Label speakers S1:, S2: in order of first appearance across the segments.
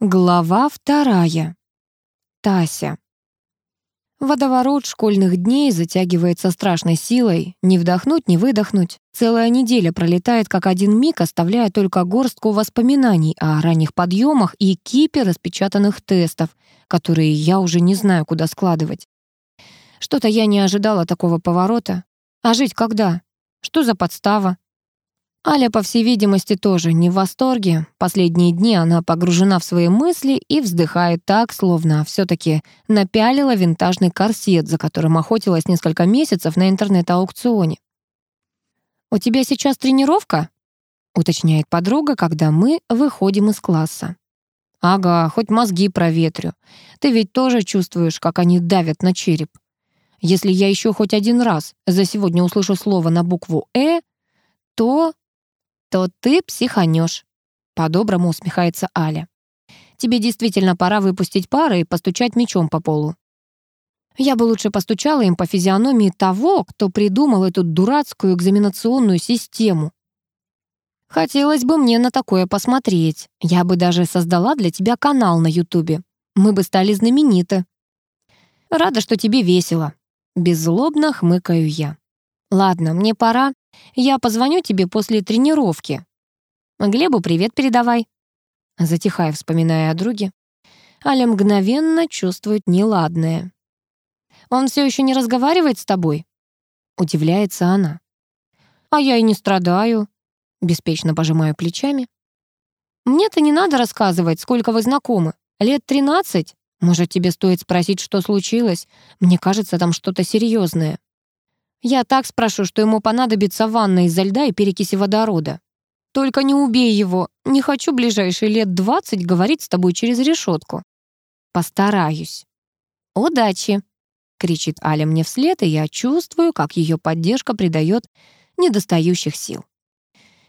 S1: Глава вторая. Тася. Водоворот школьных дней затягивается страшной силой. Не вдохнуть, не выдохнуть. Целая неделя пролетает как один миг, оставляя только горстку воспоминаний о ранних подъемах и кипе распечатанных тестов, которые я уже не знаю, куда складывать. Что-то я не ожидала такого поворота. А жить когда? Что за подстава? Аля, по всей видимости, тоже не в восторге. Последние дни она погружена в свои мысли и вздыхает так, словно все таки напялила винтажный корсет, за которым охотилась несколько месяцев на интернет-аукционе. «У тебя сейчас тренировка?» — уточняет подруга, когда мы выходим из класса. «Ага, хоть мозги проветрю. Ты ведь тоже чувствуешь, как они давят на череп. Если я еще хоть один раз за сегодня услышу слово на букву «э», то то ты психанешь. По-доброму усмехается Аля. Тебе действительно пора выпустить пары и постучать мечом по полу. Я бы лучше постучала им по физиономии того, кто придумал эту дурацкую экзаменационную систему. Хотелось бы мне на такое посмотреть. Я бы даже создала для тебя канал на Ютубе. Мы бы стали знамениты. Рада, что тебе весело. Беззлобно хмыкаю я. Ладно, мне пора. Я позвоню тебе после тренировки. Глебу привет передавай. Затихая, вспоминая о друге. Аля мгновенно чувствует неладное. «Он все еще не разговаривает с тобой?» Удивляется она. «А я и не страдаю», — беспечно пожимаю плечами. «Мне-то не надо рассказывать, сколько вы знакомы. Лет тринадцать? Может, тебе стоит спросить, что случилось? Мне кажется, там что-то серьезное. Я так спрошу, что ему понадобится ванна из-за льда и перекиси водорода. Только не убей его. Не хочу ближайшие лет двадцать говорить с тобой через решетку. Постараюсь. Удачи, кричит Аля мне вслед, и я чувствую, как ее поддержка придает недостающих сил.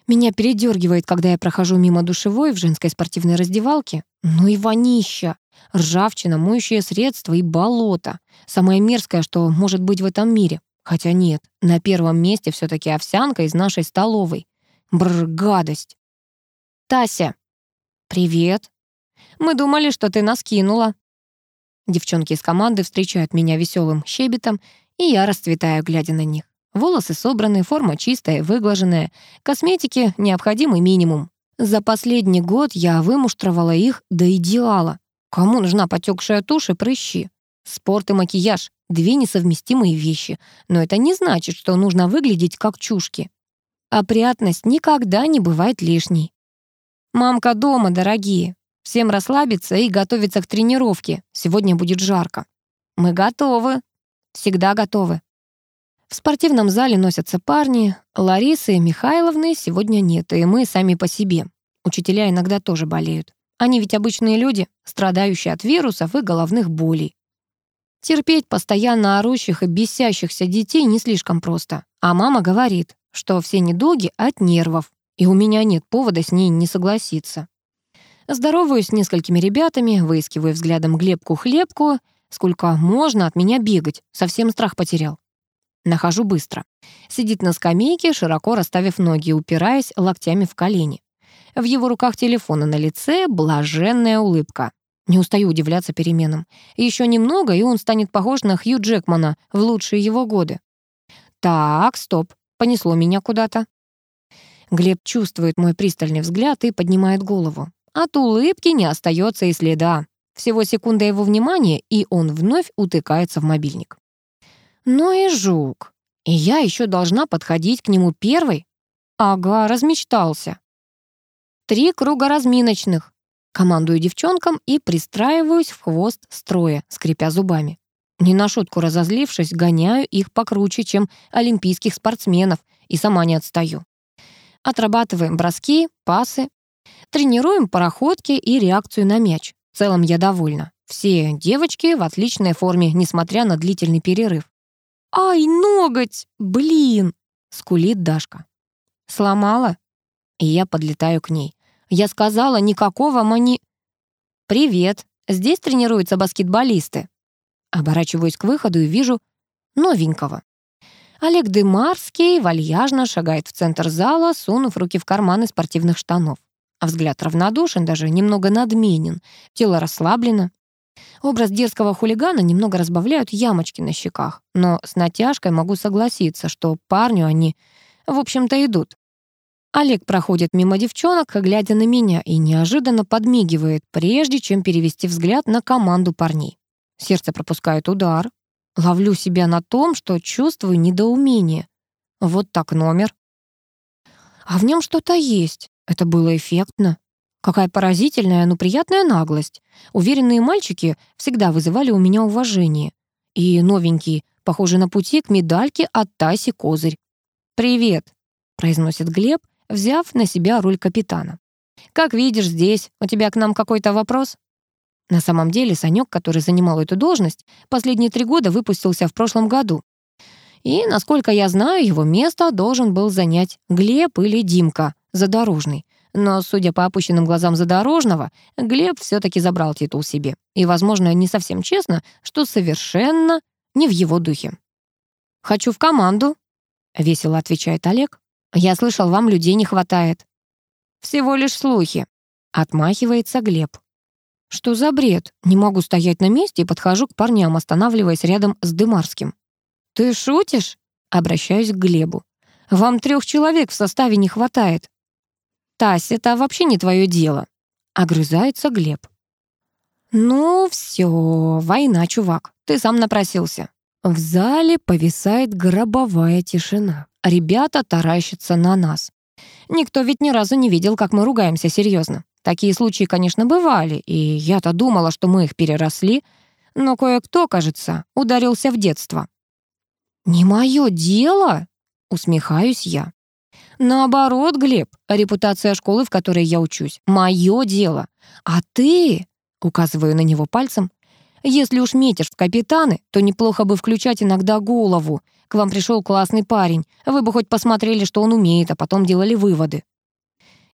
S1: Меня передергивает, когда я прохожу мимо душевой в женской спортивной раздевалке. Ну и вонища, ржавчина, моющее средство и болото. Самое мерзкое, что может быть в этом мире. Хотя нет, на первом месте все таки овсянка из нашей столовой. Бррр, гадость. Тася. Привет. Мы думали, что ты нас кинула. Девчонки из команды встречают меня веселым щебетом, и я расцветаю, глядя на них. Волосы собраны, форма чистая, выглаженная, косметики необходимый минимум. За последний год я вымуштровала их до идеала. Кому нужна потекшая тушь и прыщи? Спорт и макияж — две несовместимые вещи, но это не значит, что нужно выглядеть как чушки. Опрятность никогда не бывает лишней. «Мамка дома, дорогие. Всем расслабиться и готовиться к тренировке. Сегодня будет жарко». «Мы готовы. Всегда готовы». В спортивном зале носятся парни. Ларисы Михайловны сегодня нет, и мы сами по себе. Учителя иногда тоже болеют. Они ведь обычные люди, страдающие от вирусов и головных болей. Терпеть постоянно орущих и бесящихся детей не слишком просто. А мама говорит, что все недуги от нервов, и у меня нет повода с ней не согласиться. Здороваюсь с несколькими ребятами, выискиваю взглядом Глебку-хлебку. Сколько можно от меня бегать? Совсем страх потерял. Нахожу быстро. Сидит на скамейке, широко расставив ноги, упираясь локтями в колени. В его руках телефон, на лице блаженная улыбка. Не устаю удивляться переменам. Еще немного, и он станет похож на Хью Джекмана в лучшие его годы. Так, стоп, понесло меня куда-то. Глеб чувствует мой пристальный взгляд и поднимает голову. От улыбки не остается и следа. Всего секунда его внимания, и он вновь утыкается в мобильник. Ну и жук. И я еще должна подходить к нему первой? Ага, размечтался. Три круга разминочных. Командую девчонкам и пристраиваюсь в хвост строя, скрипя зубами. Не на шутку разозлившись, гоняю их покруче, чем олимпийских спортсменов, и сама не отстаю. Отрабатываем броски, пасы, тренируем пароходки и реакцию на мяч. В целом я довольна. Все девочки в отличной форме, несмотря на длительный перерыв. «Ай, ноготь! Блин!» — скулит Дашка. «Сломала?» И я подлетаю к ней. Я сказала, никакого мани... «Привет, здесь тренируются баскетболисты». Оборачиваюсь к выходу и вижу новенького. Олег Дымарский вальяжно шагает в центр зала, сунув руки в карманы спортивных штанов. взгляд равнодушен, даже немного надменен, тело расслаблено. Образ дерзкого хулигана немного разбавляют ямочки на щеках, но с натяжкой могу согласиться, что парню они, в общем-то, идут. Олег проходит мимо девчонок, глядя на меня, и неожиданно подмигивает, прежде чем перевести взгляд на команду парней. Сердце пропускает удар. Ловлю себя на том, что чувствую недоумение. Вот так номер. А в нем что-то есть. Это было эффектно. Какая поразительная, но приятная наглость. Уверенные мальчики всегда вызывали у меня уважение. И новенький, похожий на пути к медальке от Таси Козырь. «Привет», — произносит Глеб, взяв на себя роль капитана. «Как видишь, здесь. У тебя к нам какой-то вопрос?» На самом деле Санёк, который занимал эту должность, последние три года выпустился в прошлом году. И, насколько я знаю, его место должен был занять Глеб или Димка, задорожный. Но, судя по опущенным глазам задорожного, Глеб все таки забрал титул себе. И, возможно, не совсем честно, что совершенно не в его духе. «Хочу в команду», — весело отвечает Олег. «Я слышал, вам людей не хватает». «Всего лишь слухи», — отмахивается Глеб. Что за бред? Не могу стоять на месте и подхожу к парням, останавливаясь рядом с Дымарским. «Ты шутишь?» — обращаюсь к Глебу. «Вам трех человек в составе не хватает». «Тась, это вообще не твое дело», — огрызается Глеб. «Ну все, война, чувак, ты сам напросился». В зале повисает гробовая тишина. Ребята таращатся на нас. Никто ведь ни разу не видел, как мы ругаемся серьезно. Такие случаи, конечно, бывали, и я-то думала, что мы их переросли, но кое-кто, кажется, ударился в детство. «Не мое дело?» — усмехаюсь я. «Наоборот, Глеб, репутация школы, в которой я учусь, мое дело. А ты...» — указываю на него пальцем. «Если уж метишь в капитаны, то неплохо бы включать иногда голову. К вам пришел классный парень. Вы бы хоть посмотрели, что он умеет, а потом делали выводы.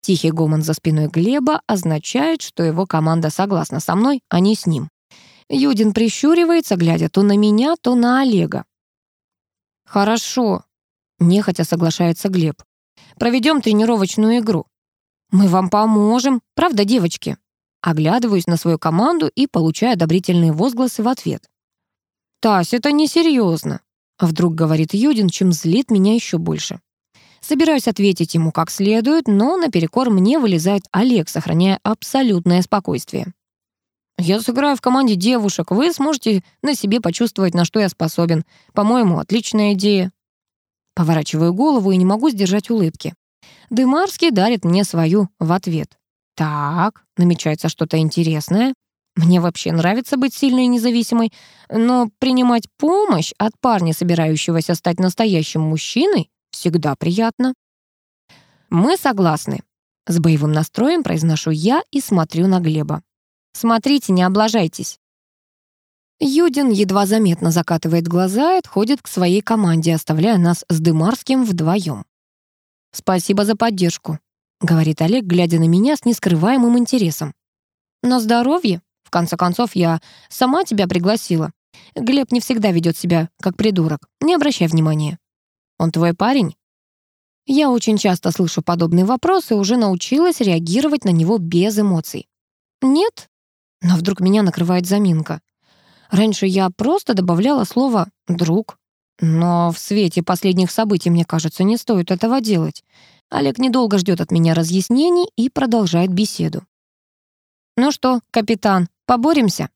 S1: Тихий гомон за спиной Глеба означает, что его команда согласна со мной, а не с ним. Юдин прищуривается, глядя то на меня, то на Олега. «Хорошо», — нехотя соглашается Глеб. «Проведем тренировочную игру. Мы вам поможем, правда, девочки?» Оглядываюсь на свою команду и получаю одобрительные возгласы в ответ. «Тась, это несерьезно», — вдруг говорит Юдин, чем злит меня еще больше. Собираюсь ответить ему как следует, но наперекор мне вылезает Олег, сохраняя абсолютное спокойствие. «Я сыграю в команде девушек, вы сможете на себе почувствовать, на что я способен. По-моему, отличная идея». Поворачиваю голову и не могу сдержать улыбки. Дымарский дарит мне свою в ответ. «Так, намечается что-то интересное. Мне вообще нравится быть сильной и независимой, но принимать помощь от парня, собирающегося стать настоящим мужчиной, Всегда приятно. Мы согласны. С боевым настроем произношу я и смотрю на Глеба. Смотрите, не облажайтесь. Юдин едва заметно закатывает глаза и отходит к своей команде, оставляя нас с Дымарским вдвоем. «Спасибо за поддержку», — говорит Олег, глядя на меня с нескрываемым интересом. «На здоровье. В конце концов, я сама тебя пригласила. Глеб не всегда ведет себя как придурок. Не обращай внимания». Он твой парень?» Я очень часто слышу подобные вопросы и уже научилась реагировать на него без эмоций. «Нет?» Но вдруг меня накрывает заминка. Раньше я просто добавляла слово «друг». Но в свете последних событий, мне кажется, не стоит этого делать. Олег недолго ждет от меня разъяснений и продолжает беседу. «Ну что, капитан, поборемся?»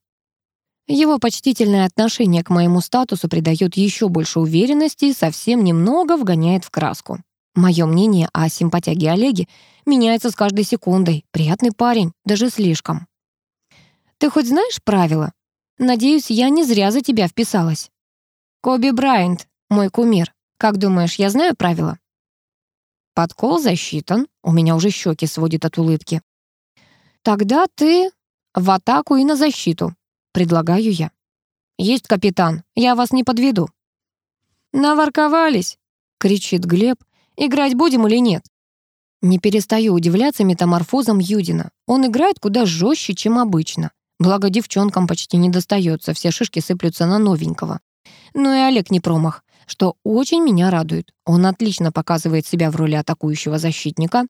S1: Его почтительное отношение к моему статусу придает еще больше уверенности и совсем немного вгоняет в краску. Мое мнение о симпатяге Олеге меняется с каждой секундой. Приятный парень, даже слишком. Ты хоть знаешь правила? Надеюсь, я не зря за тебя вписалась. Коби Брайант, мой кумир. Как думаешь, я знаю правила? Подкол засчитан. У меня уже щеки сводит от улыбки. Тогда ты в атаку и на защиту предлагаю я. «Есть, капитан, я вас не подведу». «Наворковались!» — кричит Глеб. «Играть будем или нет?» Не перестаю удивляться метаморфозам Юдина. Он играет куда жестче, чем обычно. Благо девчонкам почти не достается, все шишки сыплются на новенького. Ну и Олег не промах. что очень меня радует. Он отлично показывает себя в роли атакующего защитника.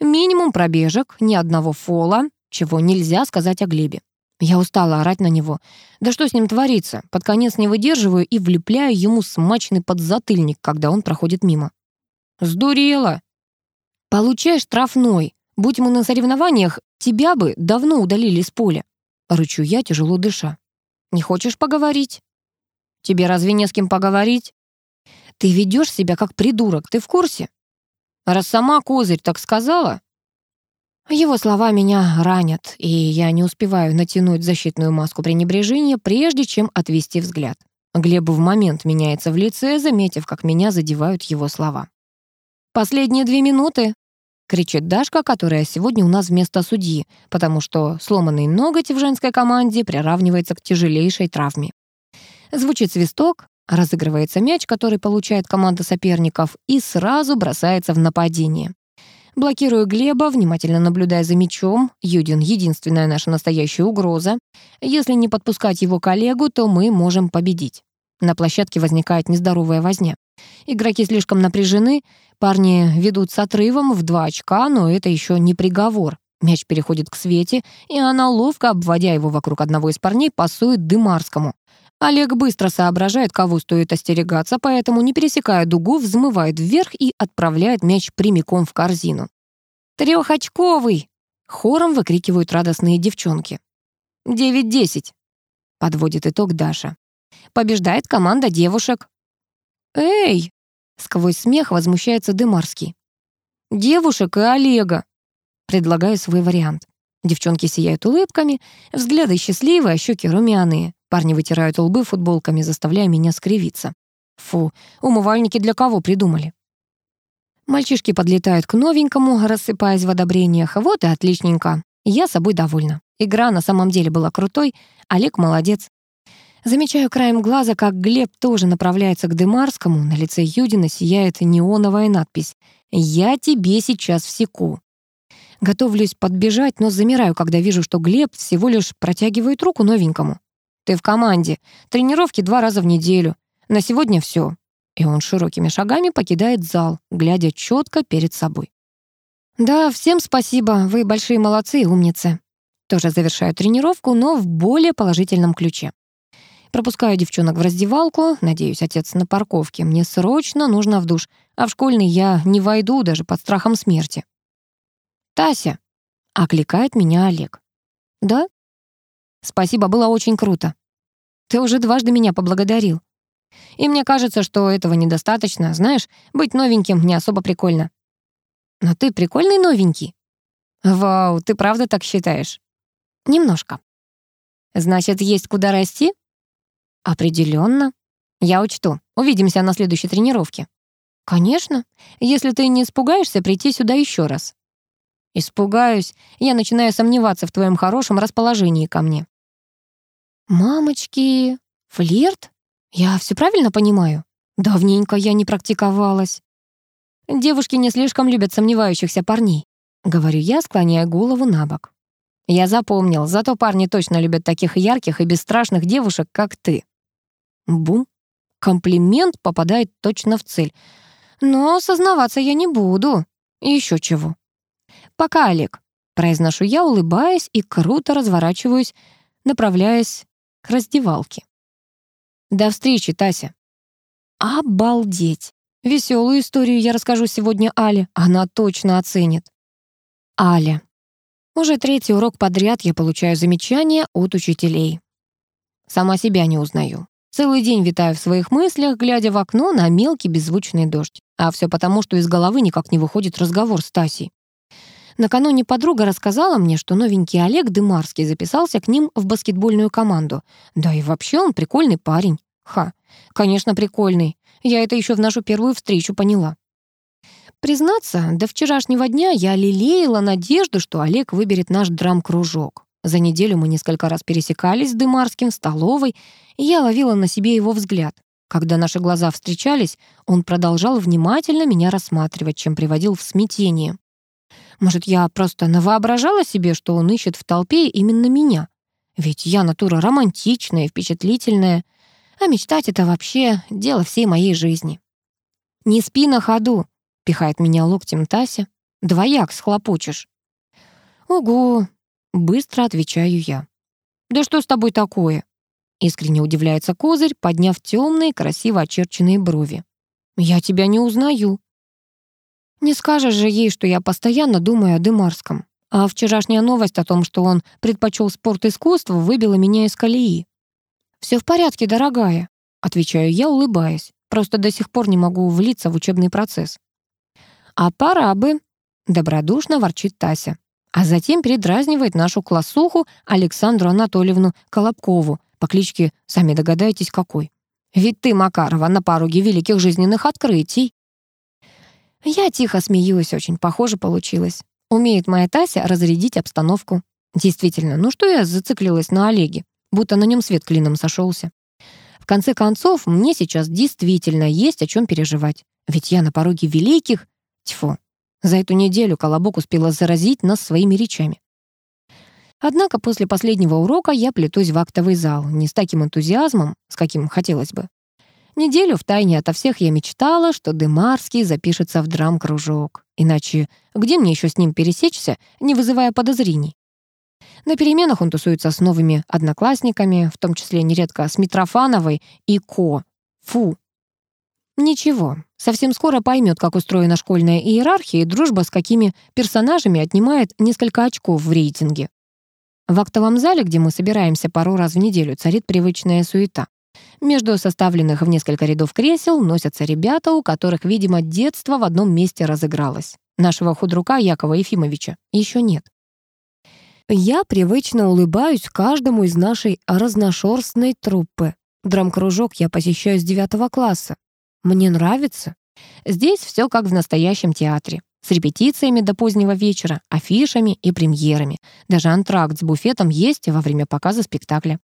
S1: Минимум пробежек, ни одного фола, чего нельзя сказать о Глебе. Я устала орать на него. Да что с ним творится? Под конец не выдерживаю и влепляю ему смачный подзатыльник, когда он проходит мимо. «Сдурела!» «Получай штрафной. Будь мы на соревнованиях, тебя бы давно удалили с поля». Рычу я, тяжело дыша. «Не хочешь поговорить?» «Тебе разве не с кем поговорить?» «Ты ведешь себя как придурок, ты в курсе?» «Раз сама козырь так сказала?» Его слова меня ранят, и я не успеваю натянуть защитную маску пренебрежения, прежде чем отвести взгляд. Глеб в момент меняется в лице, заметив, как меня задевают его слова. «Последние две минуты!» — кричит Дашка, которая сегодня у нас вместо судьи, потому что сломанный ноготь в женской команде приравнивается к тяжелейшей травме. Звучит свисток, разыгрывается мяч, который получает команда соперников, и сразу бросается в нападение. Блокирую Глеба, внимательно наблюдая за мячом. Юдин — единственная наша настоящая угроза. Если не подпускать его коллегу, то мы можем победить. На площадке возникает нездоровая возня. Игроки слишком напряжены, парни ведут с отрывом в два очка, но это еще не приговор. Мяч переходит к Свете, и она, ловко обводя его вокруг одного из парней, пасует Дымарскому. Олег быстро соображает, кого стоит остерегаться, поэтому, не пересекая дугу, взмывает вверх и отправляет мяч прямиком в корзину. «Трехочковый!» — хором выкрикивают радостные девчонки. «Девять-десять!» — подводит итог Даша. «Побеждает команда девушек». «Эй!» — сквозь смех возмущается Дымарский. «Девушек и Олега!» Предлагаю свой вариант. Девчонки сияют улыбками, взгляды счастливые, а щеки румяные. Парни вытирают лбы футболками, заставляя меня скривиться. Фу, умывальники для кого придумали? Мальчишки подлетают к новенькому, рассыпаясь в одобрениях. Вот и отличненько. Я собой довольна. Игра на самом деле была крутой. Олег молодец. Замечаю краем глаза, как Глеб тоже направляется к Дымарскому. На лице Юдина сияет неоновая надпись «Я тебе сейчас всеку». Готовлюсь подбежать, но замираю, когда вижу, что Глеб всего лишь протягивает руку новенькому. Ты в команде. Тренировки два раза в неделю. На сегодня все. И он широкими шагами покидает зал, глядя четко перед собой. Да, всем спасибо, вы большие молодцы и умницы. Тоже завершаю тренировку, но в более положительном ключе. Пропускаю девчонок в раздевалку. Надеюсь, отец на парковке. Мне срочно нужно в душ. А в школьный я не войду даже под страхом смерти. «Тася!» — окликает меня Олег. «Да?» Спасибо, было очень круто. Ты уже дважды меня поблагодарил. И мне кажется, что этого недостаточно. Знаешь, быть новеньким не особо прикольно. Но ты прикольный новенький. Вау, ты правда так считаешь? Немножко. Значит, есть куда расти? Определенно. Я учту. Увидимся на следующей тренировке. Конечно, если ты не испугаешься прийти сюда еще раз. Испугаюсь. Я начинаю сомневаться в твоем хорошем расположении ко мне. «Мамочки, флирт? Я все правильно понимаю? Давненько я не практиковалась». «Девушки не слишком любят сомневающихся парней», — говорю я, склоняя голову на бок. «Я запомнил, зато парни точно любят таких ярких и бесстрашных девушек, как ты». Бум. Комплимент попадает точно в цель. Но сознаваться я не буду. Еще чего. «Пока, Олег», — произношу я, улыбаясь и круто разворачиваюсь, направляясь к раздевалке. До встречи, Тася. Обалдеть. Веселую историю я расскажу сегодня Але. Она точно оценит. Аля. Уже третий урок подряд я получаю замечания от учителей. Сама себя не узнаю. Целый день витаю в своих мыслях, глядя в окно на мелкий беззвучный дождь. А все потому, что из головы никак не выходит разговор с Тасей. Накануне подруга рассказала мне, что новенький Олег Дымарский записался к ним в баскетбольную команду. Да и вообще он прикольный парень. Ха, конечно, прикольный. Я это еще в нашу первую встречу поняла. Признаться, до вчерашнего дня я лелеяла надежду, что Олег выберет наш драм-кружок. За неделю мы несколько раз пересекались с Дымарским в столовой, и я ловила на себе его взгляд. Когда наши глаза встречались, он продолжал внимательно меня рассматривать, чем приводил в смятение. Может, я просто навоображала себе, что он ищет в толпе именно меня? Ведь я натура романтичная, впечатлительная. А мечтать — это вообще дело всей моей жизни. «Не спи на ходу», — пихает меня локтем Тася. «Двояк схлопочешь». «Ого», — быстро отвечаю я. «Да что с тобой такое?» Искренне удивляется Козырь, подняв темные, красиво очерченные брови. «Я тебя не узнаю». Не скажешь же ей, что я постоянно думаю о Дымарском. А вчерашняя новость о том, что он предпочел спорт искусству, выбила меня из колеи. «Все в порядке, дорогая», — отвечаю я, улыбаясь. Просто до сих пор не могу влиться в учебный процесс. «А пора бы», — добродушно ворчит Тася. А затем передразнивает нашу классуху Александру Анатольевну Колобкову по кличке, сами догадаетесь, какой. «Ведь ты, Макарова, на пороге великих жизненных открытий». Я тихо смеюсь, очень похоже получилось. Умеет моя Тася разрядить обстановку. Действительно, ну что я зациклилась на Олеге, будто на нем свет клином сошелся. В конце концов, мне сейчас действительно есть о чем переживать. Ведь я на пороге великих... Тьфу. За эту неделю Колобок успела заразить нас своими речами. Однако после последнего урока я плетусь в актовый зал, не с таким энтузиазмом, с каким хотелось бы. Неделю в тайне ото всех я мечтала, что Дымарский запишется в драм-кружок. Иначе где мне еще с ним пересечься, не вызывая подозрений? На переменах он тусуется с новыми одноклассниками, в том числе нередко с Митрофановой и Ко. Фу. Ничего, совсем скоро поймет, как устроена школьная иерархия, и дружба с какими персонажами отнимает несколько очков в рейтинге. В актовом зале, где мы собираемся пару раз в неделю, царит привычная суета. Между составленных в несколько рядов кресел носятся ребята, у которых, видимо, детство в одном месте разыгралось. Нашего худрука Якова Ефимовича еще нет. Я привычно улыбаюсь каждому из нашей разношерстной труппы. Драм-кружок я посещаю с девятого класса. Мне нравится. Здесь все как в настоящем театре. С репетициями до позднего вечера, афишами и премьерами. Даже антракт с буфетом есть во время показа спектакля.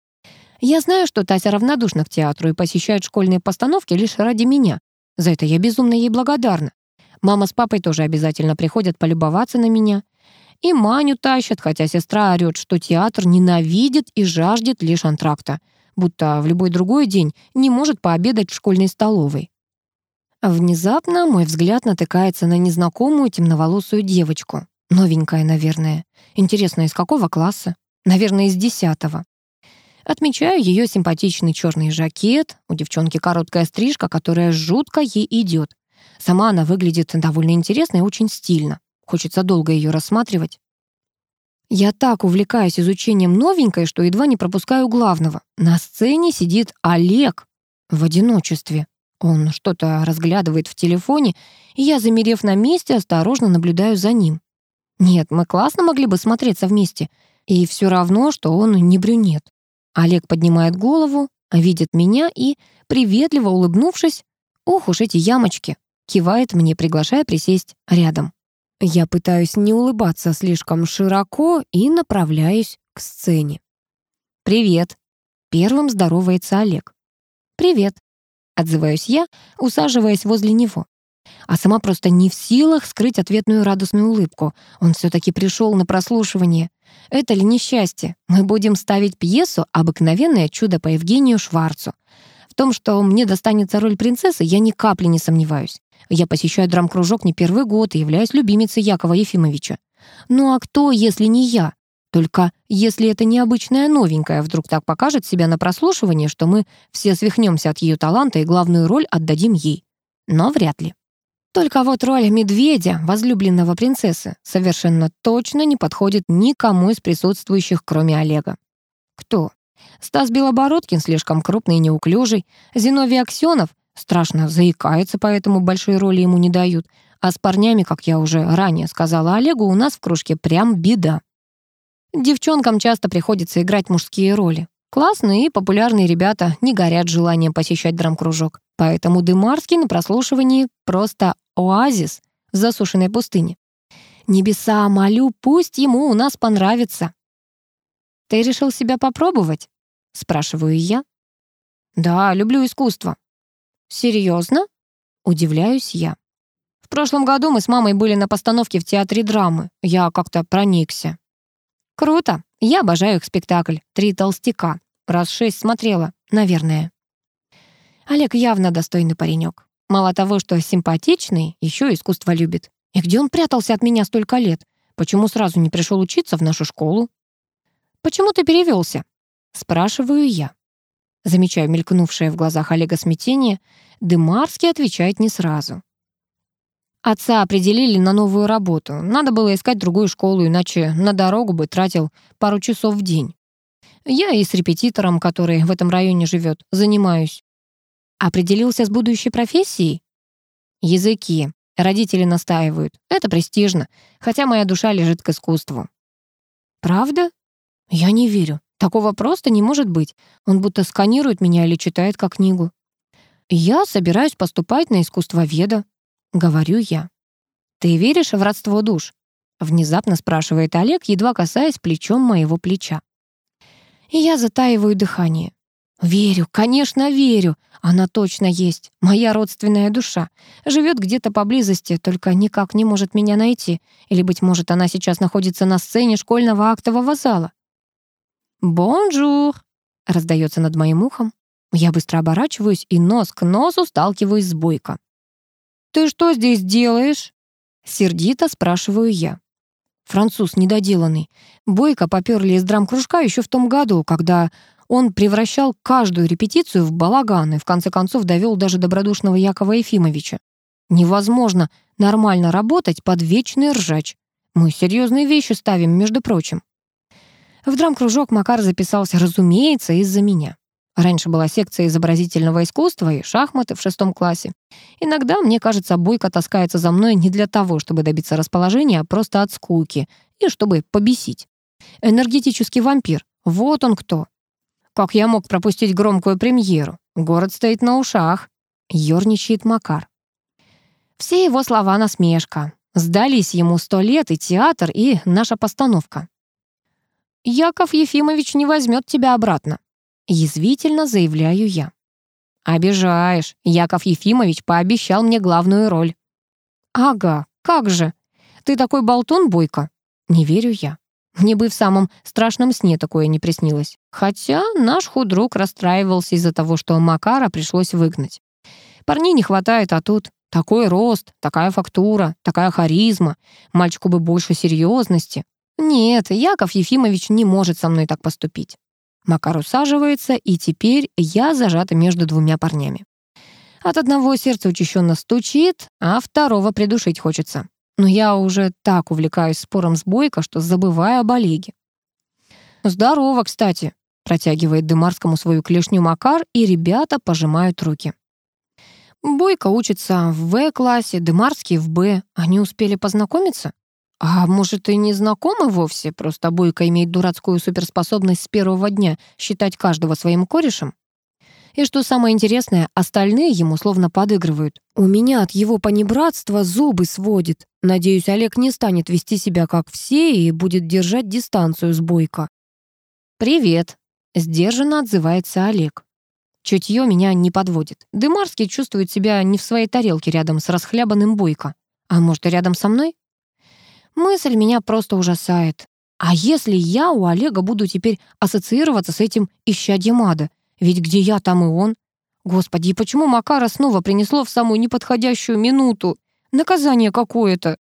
S1: Я знаю, что Тася равнодушна к театру и посещает школьные постановки лишь ради меня. За это я безумно ей благодарна. Мама с папой тоже обязательно приходят полюбоваться на меня. И Маню тащат, хотя сестра орёт, что театр ненавидит и жаждет лишь антракта, будто в любой другой день не может пообедать в школьной столовой. Внезапно мой взгляд натыкается на незнакомую темноволосую девочку. Новенькая, наверное. Интересно, из какого класса? Наверное, из десятого. Отмечаю ее симпатичный черный жакет, у девчонки короткая стрижка, которая жутко ей идет. Сама она выглядит довольно интересно и очень стильно. Хочется долго ее рассматривать. Я так увлекаюсь изучением новенькой, что едва не пропускаю главного. На сцене сидит Олег в одиночестве. Он что-то разглядывает в телефоне, и я, замерев на месте, осторожно наблюдаю за ним. Нет, мы классно могли бы смотреться вместе, и все равно, что он не брюнет. Олег поднимает голову, видит меня и, приветливо улыбнувшись, ох уж эти ямочки, кивает мне, приглашая присесть рядом. Я пытаюсь не улыбаться слишком широко и направляюсь к сцене. «Привет!» — первым здоровается Олег. «Привет!» — отзываюсь я, усаживаясь возле него. А сама просто не в силах скрыть ответную радостную улыбку. Он все таки пришел на прослушивание. Это ли несчастье? Мы будем ставить пьесу «Обыкновенное чудо» по Евгению Шварцу. В том, что мне достанется роль принцессы, я ни капли не сомневаюсь. Я посещаю драм-кружок не первый год и являюсь любимицей Якова Ефимовича. Ну а кто, если не я? Только если это необычная новенькая вдруг так покажет себя на прослушивании, что мы все свихнемся от ее таланта и главную роль отдадим ей. Но вряд ли. Только вот роль медведя, возлюбленного принцессы, совершенно точно не подходит никому из присутствующих, кроме Олега. Кто? Стас Белобородкин слишком крупный и неуклюжий, Зиновий Аксенов Страшно заикается, поэтому большой роли ему не дают. А с парнями, как я уже ранее сказала Олегу, у нас в кружке прям беда. Девчонкам часто приходится играть мужские роли. Классные и популярные ребята не горят желанием посещать драм-кружок. Поэтому Дымарский на прослушивании просто оазис в засушенной пустыне. Небеса молю, пусть ему у нас понравится. «Ты решил себя попробовать?» — спрашиваю я. «Да, люблю искусство», «Серьезно?» — удивляюсь я. В прошлом году мы с мамой были на постановке в театре драмы. Я как-то проникся. Круто. Я обожаю их спектакль «Три толстяка». Раз шесть смотрела, наверное. Олег явно достойный паренек. Мало того, что симпатичный, еще искусство любит. И где он прятался от меня столько лет? Почему сразу не пришел учиться в нашу школу? «Почему ты перевелся?» — спрашиваю я. Замечаю мелькнувшее в глазах Олега смятение. Дымарский отвечает не сразу. Отца определили на новую работу. Надо было искать другую школу, иначе на дорогу бы тратил пару часов в день. Я и с репетитором, который в этом районе живет, занимаюсь. Определился с будущей профессией? Языки. Родители настаивают. Это престижно, хотя моя душа лежит к искусству. Правда? Я не верю. Такого просто не может быть. Он будто сканирует меня или читает как книгу. Я собираюсь поступать на искусствоведа, говорю я. Ты веришь в родство душ? Внезапно спрашивает Олег, едва касаясь плечом моего плеча. И я затаиваю дыхание. Верю, конечно, верю. Она точно есть. Моя родственная душа. Живет где-то поблизости, только никак не может меня найти. Или, быть может, она сейчас находится на сцене школьного актового зала. «Bonjour!» — раздается над моим ухом. Я быстро оборачиваюсь и нос к носу сталкиваюсь с Бойко. «Ты что здесь делаешь?» — сердито спрашиваю я. Француз недоделанный. Бойко поперли из драм-кружка еще в том году, когда он превращал каждую репетицию в балаган и в конце концов довел даже добродушного Якова Ефимовича. Невозможно нормально работать под вечный ржач. Мы серьезные вещи ставим, между прочим. В драм-кружок Макар записался, разумеется, из-за меня. Раньше была секция изобразительного искусства и шахматы в шестом классе. Иногда, мне кажется, Бойко таскается за мной не для того, чтобы добиться расположения, а просто от скуки и чтобы побесить. Энергетический вампир. Вот он кто. Как я мог пропустить громкую премьеру? Город стоит на ушах. Ёрничает Макар. Все его слова насмешка. Сдались ему сто лет и театр, и наша постановка. Яков Ефимович не возьмет тебя обратно. Язвительно заявляю я. Обижаешь. Яков Ефимович пообещал мне главную роль. Ага, как же. Ты такой болтун, Бойко. Не верю я. Мне бы в самом страшном сне такое не приснилось. Хотя наш худрук расстраивался из-за того, что Макара пришлось выгнать. Парней не хватает, а тут такой рост, такая фактура, такая харизма. Мальчику бы больше серьезности. Нет, Яков Ефимович не может со мной так поступить. Макар усаживается, и теперь я зажата между двумя парнями. От одного сердце учащенно стучит, а второго придушить хочется. Но я уже так увлекаюсь спором с Бойко, что забываю об Олеге. «Здорово, кстати», — протягивает Дымарскому свою клешню Макар, и ребята пожимают руки. Бойко учится в В-классе, Дымарский в Б. Они успели познакомиться? А может, и не знакомы вовсе, просто Бойко имеет дурацкую суперспособность с первого дня считать каждого своим корешем? И что самое интересное, остальные ему словно подыгрывают. У меня от его понебратства зубы сводит. Надеюсь, Олег не станет вести себя как все и будет держать дистанцию с Бойко. «Привет», — сдержанно отзывается Олег. Чутье меня не подводит. Дымарский чувствует себя не в своей тарелке рядом с расхлябанным Бойко. А может, и рядом со мной? Мысль меня просто ужасает. А если я у Олега буду теперь ассоциироваться с этим исчадьем ада? Ведь где я, там и он. Господи, и почему Макара снова принесло в самую неподходящую минуту? Наказание какое-то.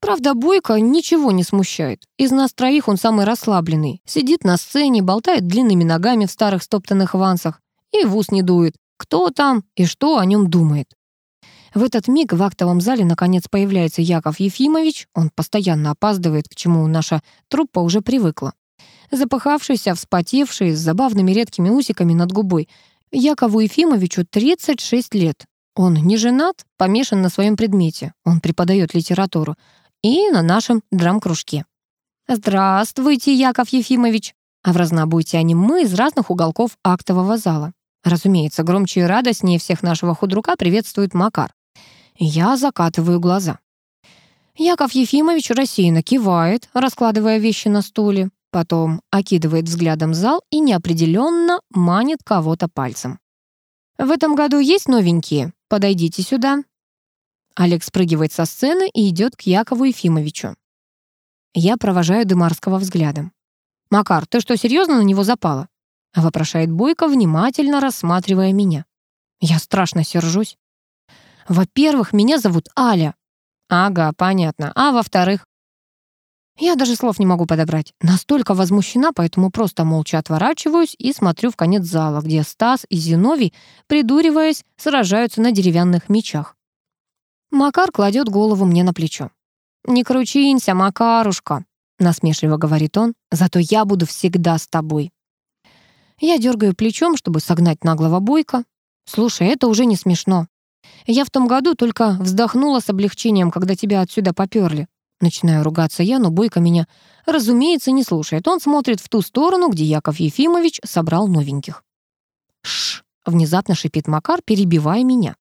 S1: Правда, Бойко ничего не смущает. Из нас троих он самый расслабленный. Сидит на сцене, болтает длинными ногами в старых стоптанных вансах и в ус не дует. Кто там и что о нем думает. В этот миг в актовом зале наконец появляется Яков Ефимович. Он постоянно опаздывает, к чему наша труппа уже привыкла. Запыхавшийся, вспотевший, с забавными редкими усиками над губой. Якову Ефимовичу 36 лет. Он не женат, помешан на своем предмете. Он преподает литературу. И на нашем драм-кружке. «Здравствуйте, Яков Ефимович!» А в разнобойте они мы из разных уголков актового зала. Разумеется, громче и радостнее всех нашего худрука приветствует Макар. Я закатываю глаза. Яков Ефимович рассеянно кивает, раскладывая вещи на стуле, потом окидывает взглядом зал и неопределенно манит кого-то пальцем. «В этом году есть новенькие? Подойдите сюда». Олег спрыгивает со сцены и идет к Якову Ефимовичу. Я провожаю Дымарского взглядом. «Макар, ты что, серьезно на него запала?» — вопрошает Бойко, внимательно рассматривая меня. Я страшно сержусь. Во-первых, меня зовут Аля. Ага, понятно. А во-вторых? Я даже слов не могу подобрать. Настолько возмущена, поэтому просто молча отворачиваюсь и смотрю в конец зала, где Стас и Зиновий, придуриваясь, сражаются на деревянных мечах. Макар кладет голову мне на плечо. «Не кручинься, Макарушка», — насмешливо говорит он, «зато я буду всегда с тобой». Я дергаю плечом, чтобы согнать наглого бойка. «Слушай, это уже не смешно. Я в том году только вздохнула с облегчением, когда тебя отсюда поперли. Начинаю ругаться я, но Бойко меня, разумеется, не слушает. Он смотрит в ту сторону, где Яков Ефимович собрал новеньких. Шш! внезапно шипит Макар, перебивая меня.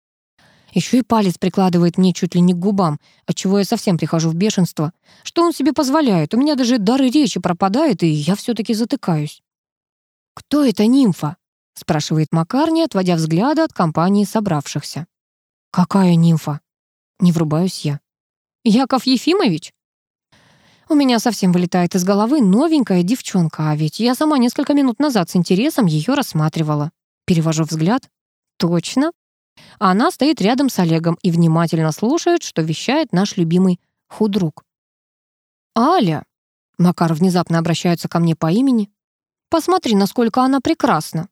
S1: Еще и палец прикладывает мне чуть ли не к губам, отчего я совсем прихожу в бешенство. Что он себе позволяет? У меня даже дары речи пропадает, и я все таки затыкаюсь. «Кто эта нимфа?» — спрашивает Макар, не отводя взгляда от компании собравшихся. «Какая нимфа?» — не врубаюсь я. Яков Ефимович? У меня совсем вылетает из головы новенькая девчонка, а ведь я сама несколько минут назад с интересом ее рассматривала. Перевожу взгляд. Точно. Она стоит рядом с Олегом и внимательно слушает, что вещает наш любимый худрук. «Аля!» Макар внезапно обращается ко мне по имени. «Посмотри, насколько она прекрасна!»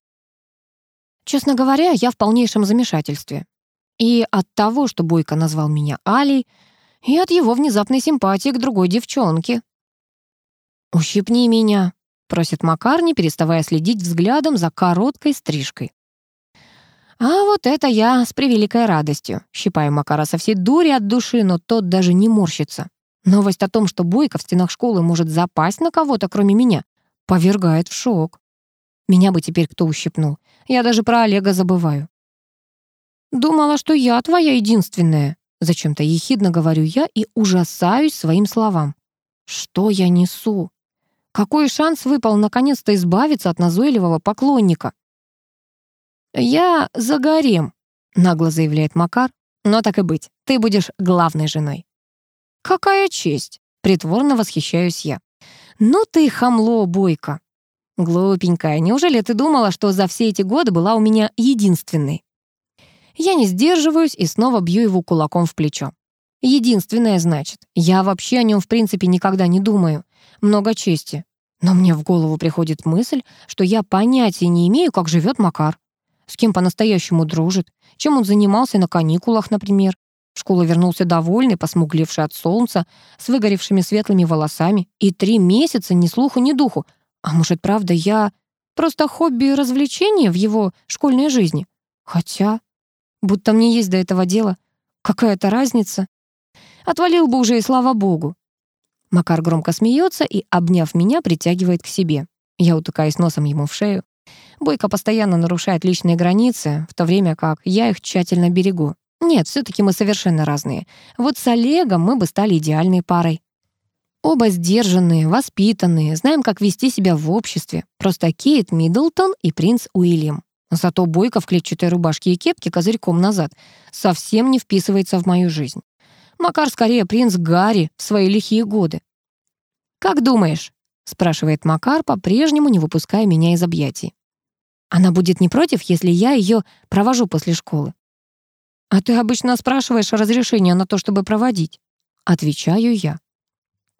S1: Честно говоря, я в полнейшем замешательстве. И от того, что Бойко назвал меня Алей, и от его внезапной симпатии к другой девчонке. «Ущипни меня», — просит Макар, не переставая следить взглядом за короткой стрижкой. А вот это я с превеликой радостью. Щипаю Макара со всей дури от души, но тот даже не морщится. Новость о том, что Бойко в стенах школы может запасть на кого-то, кроме меня, повергает в шок. Меня бы теперь кто ущипнул. Я даже про Олега забываю. «Думала, что я твоя единственная», Зачем-то ехидно говорю я и ужасаюсь своим словам. Что я несу? Какой шанс выпал наконец-то избавиться от назойливого поклонника? «Я загорем», — нагло заявляет Макар. «Но так и быть, ты будешь главной женой». «Какая честь!» — притворно восхищаюсь я. «Ну ты хамло, бойка!» «Глупенькая, неужели ты думала, что за все эти годы была у меня единственной?» Я не сдерживаюсь и снова бью его кулаком в плечо. Единственное, значит, я вообще о нем в принципе никогда не думаю. Много чести. Но мне в голову приходит мысль, что я понятия не имею, как живет Макар. С кем по-настоящему дружит, чем он занимался на каникулах, например. В школу вернулся довольный, посмуглевший от солнца, с выгоревшими светлыми волосами. И три месяца ни слуху, ни духу. А может, правда, я просто хобби и развлечение в его школьной жизни? Хотя Будто мне есть до этого дела. Какая-то разница. Отвалил бы уже и слава богу. Макар громко смеется и, обняв меня, притягивает к себе. Я утыкаюсь носом ему в шею. Бойко постоянно нарушает личные границы, в то время как я их тщательно берегу. Нет, все таки мы совершенно разные. Вот с Олегом мы бы стали идеальной парой. Оба сдержанные, воспитанные, знаем, как вести себя в обществе. Просто Кейт Миддлтон и принц Уильям. Зато Бойко в клетчатой рубашке и кепке козырьком назад совсем не вписывается в мою жизнь. Макар скорее принц Гарри в свои лихие годы. «Как думаешь?» — спрашивает Макар, по-прежнему не выпуская меня из объятий. «Она будет не против, если я ее провожу после школы?» «А ты обычно спрашиваешь разрешение на то, чтобы проводить?» Отвечаю я.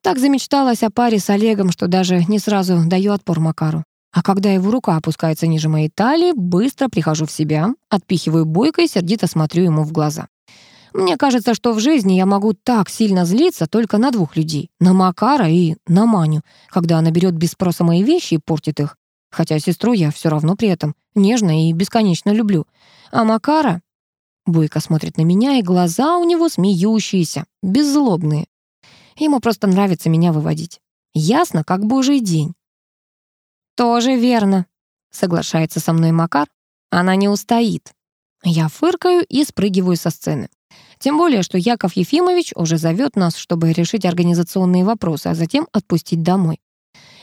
S1: Так замечталась о паре с Олегом, что даже не сразу даю отпор Макару. А когда его рука опускается ниже моей талии, быстро прихожу в себя, отпихиваю бойко и сердито смотрю ему в глаза. Мне кажется, что в жизни я могу так сильно злиться только на двух людей. На Макара и на Маню, когда она берет без спроса мои вещи и портит их. Хотя сестру я все равно при этом нежно и бесконечно люблю. А Макара... Бойко смотрит на меня, и глаза у него смеющиеся, беззлобные. Ему просто нравится меня выводить. Ясно, как божий день. «Тоже верно», — соглашается со мной Макар. «Она не устоит». Я фыркаю и спрыгиваю со сцены. Тем более, что Яков Ефимович уже зовет нас, чтобы решить организационные вопросы, а затем отпустить домой.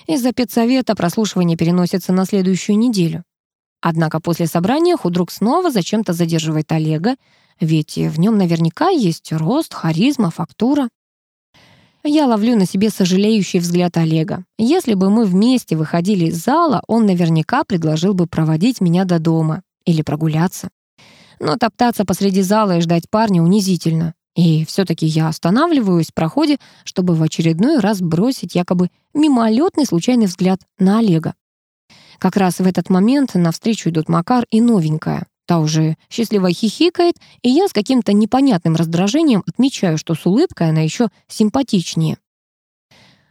S1: Из-за педсовета прослушивание переносится на следующую неделю. Однако после собрания худрук снова зачем-то задерживает Олега, ведь в нем наверняка есть рост, харизма, фактура. Я ловлю на себе сожалеющий взгляд Олега. Если бы мы вместе выходили из зала, он наверняка предложил бы проводить меня до дома или прогуляться. Но топтаться посреди зала и ждать парня унизительно. И все-таки я останавливаюсь в проходе, чтобы в очередной раз бросить якобы мимолетный случайный взгляд на Олега. Как раз в этот момент навстречу идут Макар и новенькая. Та уже счастливо хихикает, и я с каким-то непонятным раздражением отмечаю, что с улыбкой она еще симпатичнее.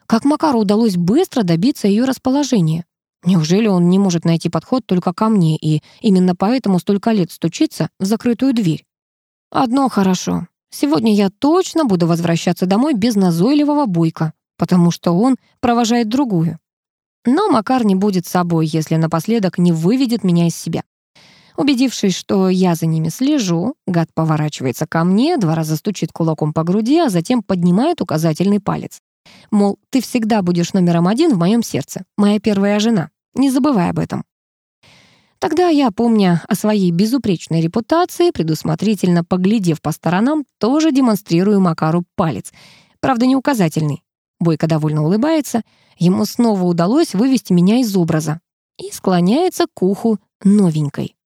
S1: Как Макару удалось быстро добиться ее расположения? Неужели он не может найти подход только ко мне, и именно поэтому столько лет стучится в закрытую дверь? Одно хорошо. Сегодня я точно буду возвращаться домой без назойливого бойка, потому что он провожает другую. Но Макар не будет собой, если напоследок не выведет меня из себя. Убедившись, что я за ними слежу, гад поворачивается ко мне, два раза стучит кулаком по груди, а затем поднимает указательный палец. Мол, ты всегда будешь номером один в моем сердце, моя первая жена. Не забывай об этом. Тогда я, помня о своей безупречной репутации, предусмотрительно поглядев по сторонам, тоже демонстрирую Макару палец. Правда, не указательный. Бойко довольно улыбается. Ему снова удалось вывести меня из образа. И склоняется к уху новенькой.